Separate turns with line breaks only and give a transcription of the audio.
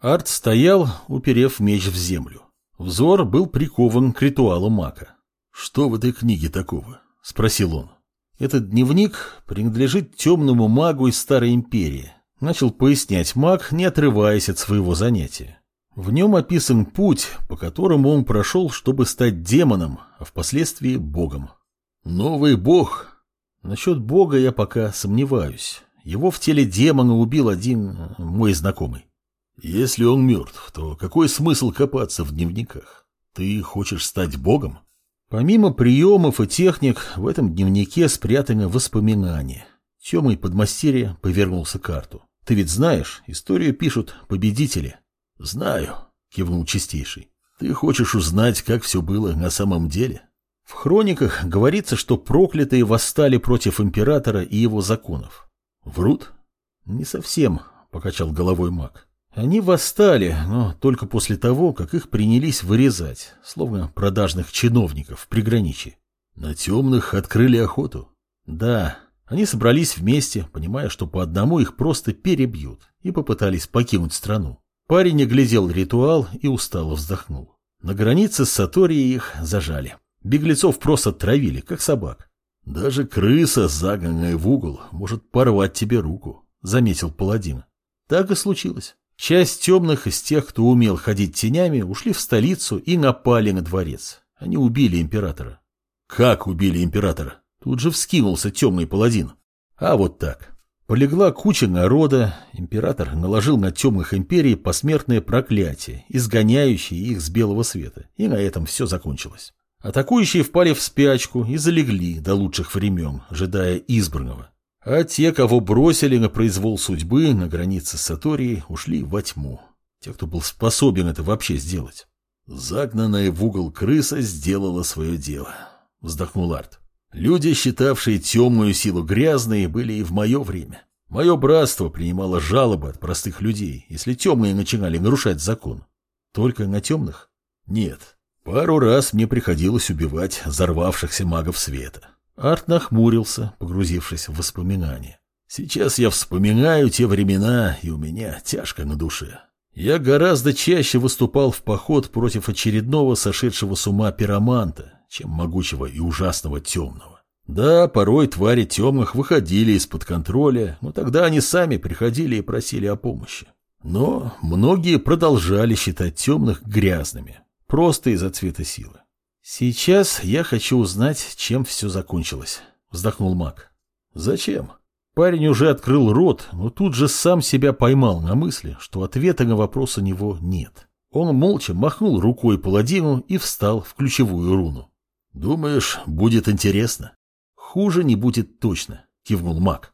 Арт стоял, уперев меч в землю. Взор был прикован к ритуалу мака. «Что в этой книге такого?» — спросил он. «Этот дневник принадлежит темному магу из Старой Империи», — начал пояснять маг, не отрываясь от своего занятия. В нем описан путь, по которому он прошел, чтобы стать демоном, а впоследствии богом. «Новый бог?» Насчет бога я пока сомневаюсь. Его в теле демона убил один мой знакомый. Если он мертв, то какой смысл копаться в дневниках? Ты хочешь стать богом? Помимо приемов и техник, в этом дневнике спрятаны воспоминания. Темный подмастерье повернулся к карту. Ты ведь знаешь, историю пишут победители. Знаю, кивнул чистейший. Ты хочешь узнать, как все было на самом деле? В хрониках говорится, что проклятые восстали против императора и его законов. Врут? Не совсем, покачал головой маг. Они восстали, но только после того, как их принялись вырезать, словно продажных чиновников в приграничье. На темных открыли охоту? Да, они собрались вместе, понимая, что по одному их просто перебьют, и попытались покинуть страну. Парень оглядел ритуал и устало вздохнул. На границе с Саторией их зажали. Беглецов просто травили, как собак. Даже крыса, загнанная в угол, может порвать тебе руку, заметил паладин. Так и случилось. Часть темных из тех, кто умел ходить тенями, ушли в столицу и напали на дворец. Они убили императора. Как убили императора? Тут же вскинулся темный паладин. А вот так. Полегла куча народа, император наложил на темных империй посмертное проклятие, изгоняющее их с белого света, и на этом все закончилось. Атакующие впали в спячку и залегли до лучших времен, ожидая избранного. А те, кого бросили на произвол судьбы на границе с Саторией, ушли во тьму. Те, кто был способен это вообще сделать. Загнанная в угол крыса сделала свое дело, вздохнул Арт. Люди, считавшие темную силу грязной, были и в мое время. Мое братство принимало жалобы от простых людей, если темные начинали нарушать закон. Только на темных? Нет. Пару раз мне приходилось убивать взорвавшихся магов света. Арт нахмурился, погрузившись в воспоминания. Сейчас я вспоминаю те времена, и у меня тяжко на душе. Я гораздо чаще выступал в поход против очередного сошедшего с ума пироманта, чем могучего и ужасного темного. Да, порой твари темных выходили из-под контроля, но тогда они сами приходили и просили о помощи. Но многие продолжали считать темных грязными, просто из-за цвета силы. «Сейчас я хочу узнать, чем все закончилось», — вздохнул маг. «Зачем?» Парень уже открыл рот, но тут же сам себя поймал на мысли, что ответа на вопрос у него нет. Он молча махнул рукой паладину и встал в ключевую руну. «Думаешь, будет интересно?» «Хуже не будет точно», — кивнул маг.